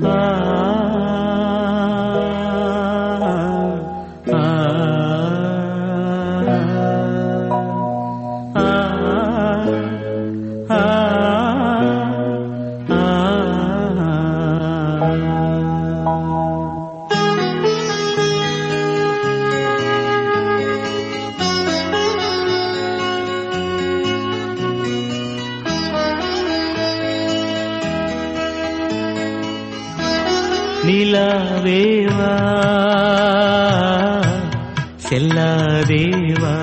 love. நிலாவேவா செல்லாதேவா?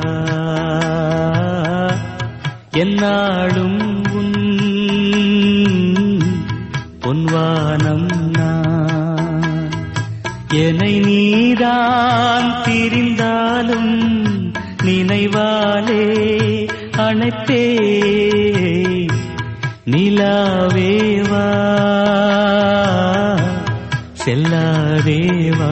என்னாலும் உன் பொன்வானம் நான். என்னை நீதான் திரிந்தாலும் நினைவாலே அணைப்பே நிலாவேவா? செல்லாதேவா?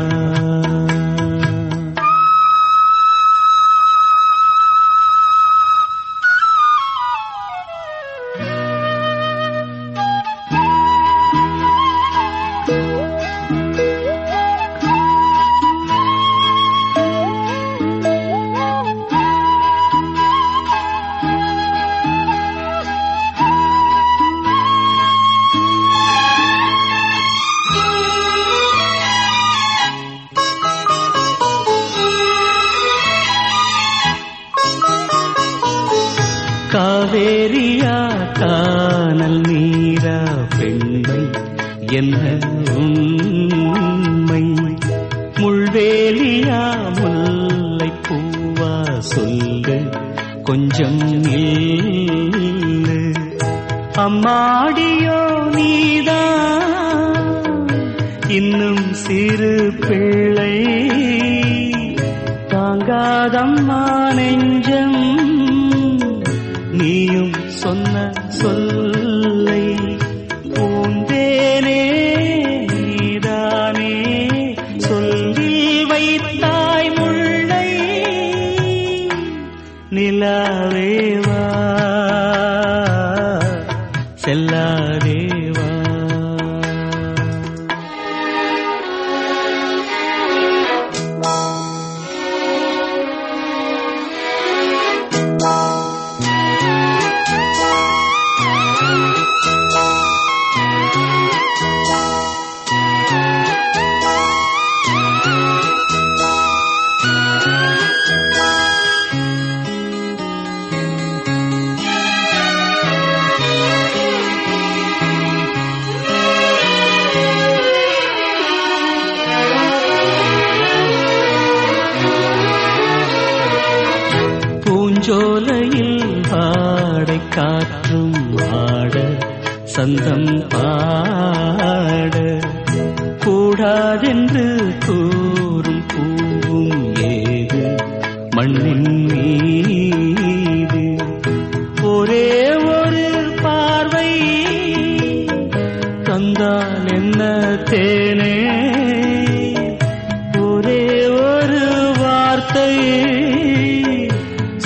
காவேரியா காணல் நீரா பெண்மை என்ன உண்மை? முள்வேலியா முல்லை பூவா சொல்லு கொஞ்சம் அம்மாடியோ நீதா இன்னும் சிறு பிள்ளை. தாங்காதம்மா நெஞ்சம் நீயும் சொன்ன சொல்லை பூந்தேனே நீதானே. சொல்லி வைத்தாய் முள்ளை நிலாவேவா. செல்லாதேவா. பூஞ்சோலையில் பாடை காற்றும் ஆட சந்தம் பாட. கூடாதென்று கூறும் பூவும் ஏது மண்ணின் மீது? ஒரே ஒரு பார்வை தந்தால் என்ன தேனே?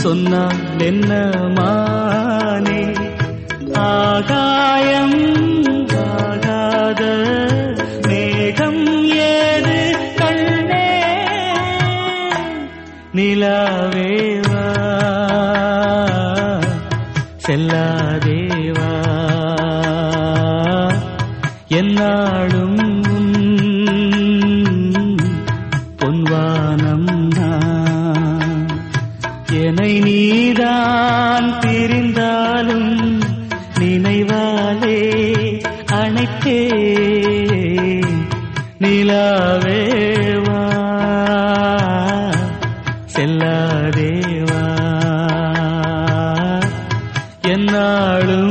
சொன்னால் என்ன மானே ஆகாயம் ஆகாத மேகம் ஏது கண்ணே? நிலாவேவா செல்லாதேவா என்னாலும் பொன்வானம் என்னை நீதான் பிரிந்தாலும் நினைவாலே அணைத்தே நிலாவேவா செல்லாதேவா என்னாலும்